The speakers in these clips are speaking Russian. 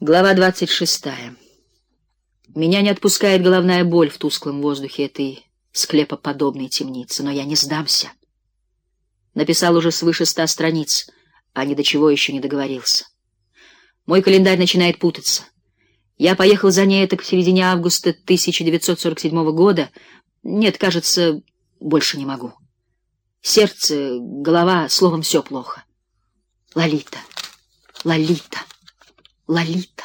Глава двадцать шестая. Меня не отпускает головная боль в тусклом воздухе этой склепоподобной темницы, но я не сдамся. Написал уже свыше ста страниц, а ни до чего еще не договорился. Мой календарь начинает путаться. Я поехал за ней так в середине августа 1947 года. Нет, кажется, больше не могу. Сердце, голова, словом, все плохо. Лолита, Лолита. Лолита,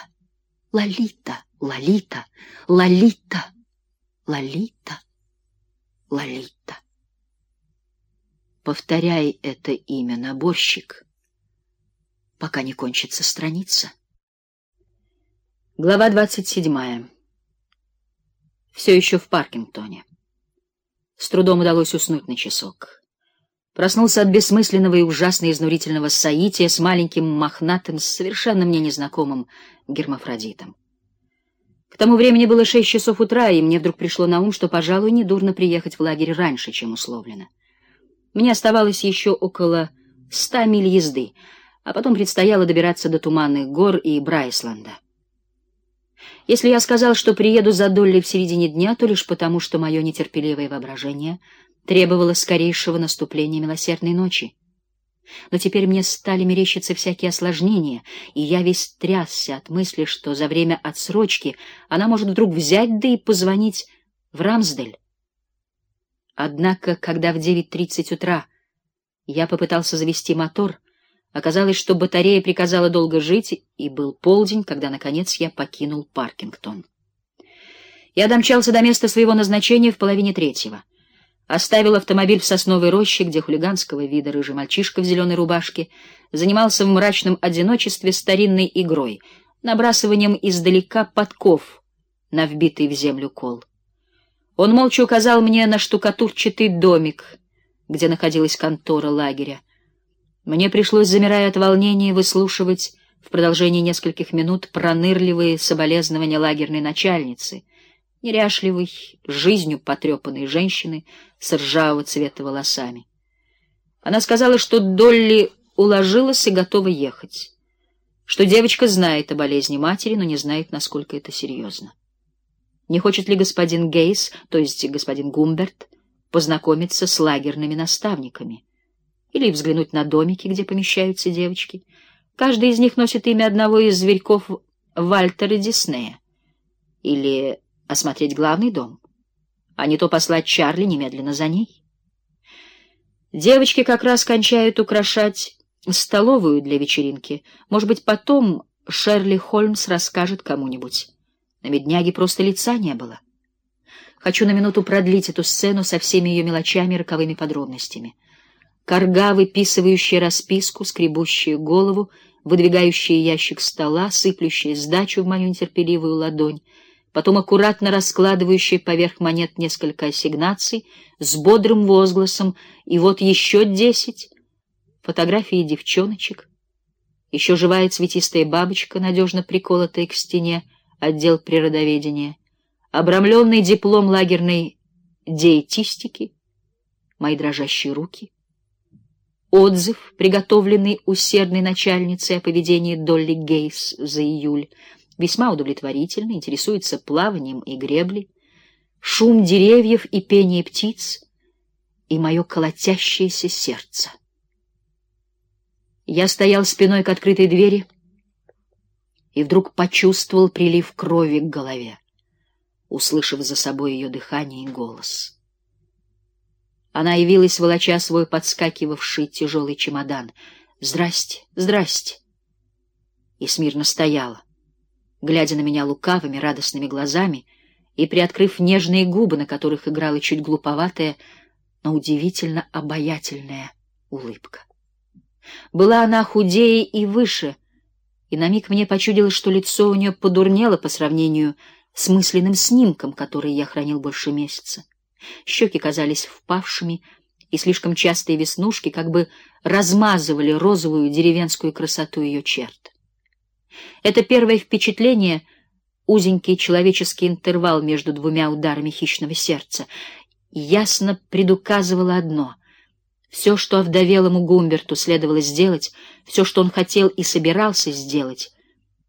Лолита, Лолита, Лолита, Лолита, Лолита. Повторяй это имя, наборщик, пока не кончится страница. Глава двадцать седьмая. Все еще в Паркингтоне. С трудом удалось уснуть на часок. Проснулся от бессмысленного и ужасно изнурительного соития с маленьким мохнатым, совершенно мне незнакомым гермафродитом. К тому времени было шесть часов утра, и мне вдруг пришло на ум, что, пожалуй, недурно приехать в лагерь раньше, чем условлено. Мне оставалось еще около ста миль езды, а потом предстояло добираться до Туманных гор и Брайсланда. Если я сказал, что приеду за Долли в середине дня, то лишь потому, что мое нетерпеливое воображение — требовало скорейшего наступления милосердной ночи. Но теперь мне стали мерещиться всякие осложнения, и я весь трясся от мысли, что за время отсрочки она может вдруг взять да и позвонить в Рамсдель. Однако, когда в 9.30 утра я попытался завести мотор, оказалось, что батарея приказала долго жить, и был полдень, когда, наконец, я покинул Паркингтон. Я домчался до места своего назначения в половине третьего. Оставил автомобиль в сосновой роще, где хулиганского вида рыжий мальчишка в зеленой рубашке занимался в мрачном одиночестве старинной игрой, набрасыванием издалека подков на вбитый в землю кол. Он молча указал мне на штукатурчатый домик, где находилась контора лагеря. Мне пришлось, замирая от волнения, выслушивать в продолжении нескольких минут пронырливые соболезнования лагерной начальницы — неряшливой, жизнью потрепанной женщины с ржавого цвета волосами. Она сказала, что Долли уложилась и готова ехать, что девочка знает о болезни матери, но не знает, насколько это серьезно. Не хочет ли господин Гейс, то есть господин Гумберт, познакомиться с лагерными наставниками или взглянуть на домики, где помещаются девочки? Каждый из них носит имя одного из зверьков Вальтера Диснея или осмотреть главный дом, а не то послать Чарли немедленно за ней. Девочки как раз кончают украшать столовую для вечеринки. Может быть, потом Шерли Холмс расскажет кому-нибудь. На медняге просто лица не было. Хочу на минуту продлить эту сцену со всеми ее мелочами и роковыми подробностями. Карга, выписывающая расписку, скребущая голову, выдвигающая ящик стола, сыплющая сдачу в мою нетерпеливую ладонь — потом аккуратно раскладывающий поверх монет несколько ассигнаций с бодрым возгласом «И вот еще десять!» Фотографии девчоночек. Еще живая цветистая бабочка, надежно приколотая к стене, отдел природоведения. Обрамленный диплом лагерной диетистики. Мои дрожащие руки. Отзыв, приготовленный усердной начальницей о поведении Долли Гейс за июль — весьма удовлетворительно, интересуется плаванием и греблей, шум деревьев и пение птиц и мое колотящееся сердце. Я стоял спиной к открытой двери и вдруг почувствовал прилив крови к голове, услышав за собой ее дыхание и голос. Она явилась, волоча свой подскакивавший тяжелый чемодан. «Здрасте, здрасте!» И смирно стояла глядя на меня лукавыми, радостными глазами и приоткрыв нежные губы, на которых играла чуть глуповатая, но удивительно обаятельная улыбка. Была она худее и выше, и на миг мне почудилось, что лицо у нее подурнело по сравнению с мысленным снимком, который я хранил больше месяца. Щеки казались впавшими, и слишком частые веснушки как бы размазывали розовую деревенскую красоту ее черт. Это первое впечатление — узенький человеческий интервал между двумя ударами хищного сердца — ясно предуказывало одно — все, что овдовелому Гумберту следовало сделать, все, что он хотел и собирался сделать,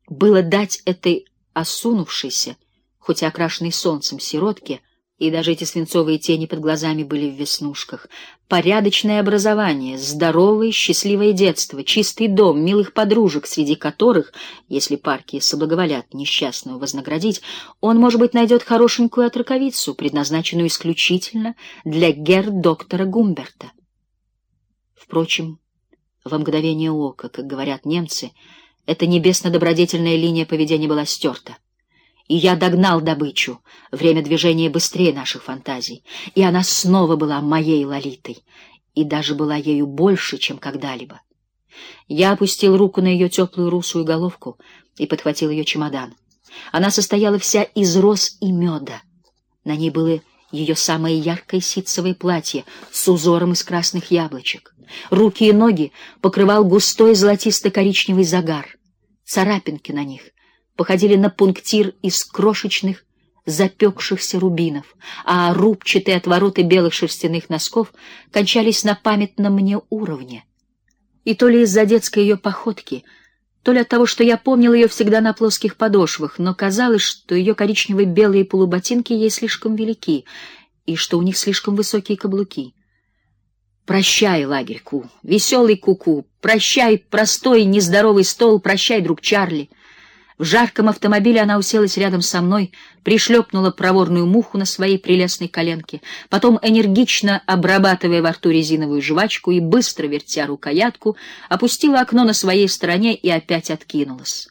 было дать этой осунувшейся, хоть и окрашенной солнцем сиротке, и даже эти свинцовые тени под глазами были в веснушках. Порядочное образование, здоровое, счастливое детство, чистый дом, милых подружек, среди которых, если парки соблаговолят несчастного вознаградить, он, может быть, найдет хорошенькую отраковицу, предназначенную исключительно для гер-доктора Гумберта. Впрочем, во мгновение ока, как говорят немцы, эта небесно-добродетельная линия поведения была стерта и я догнал добычу. Время движения быстрее наших фантазий, и она снова была моей Лолитой, и даже была ею больше, чем когда-либо. Я опустил руку на ее теплую русую головку и подхватил ее чемодан. Она состояла вся из роз и меда. На ней было ее самое яркое ситцевое платье с узором из красных яблочек. Руки и ноги покрывал густой золотисто-коричневый загар. Царапинки на них походили на пунктир из крошечных запекшихся рубинов, а рубчатые отвороты белых шерстяных носков кончались на памятном мне уровне. И то ли из-за детской ее походки, то ли от того, что я помнил ее всегда на плоских подошвах, но казалось, что ее коричнево-белые полуботинки ей слишком велики и что у них слишком высокие каблуки. Прощай, лагерь Ку, веселый Куку, -ку, прощай, простой нездоровый стол, прощай, друг Чарли. В жарком автомобиле она уселась рядом со мной, пришлепнула проворную муху на своей прелестной коленке, потом, энергично обрабатывая во рту резиновую жвачку и быстро вертя рукоятку, опустила окно на своей стороне и опять откинулась.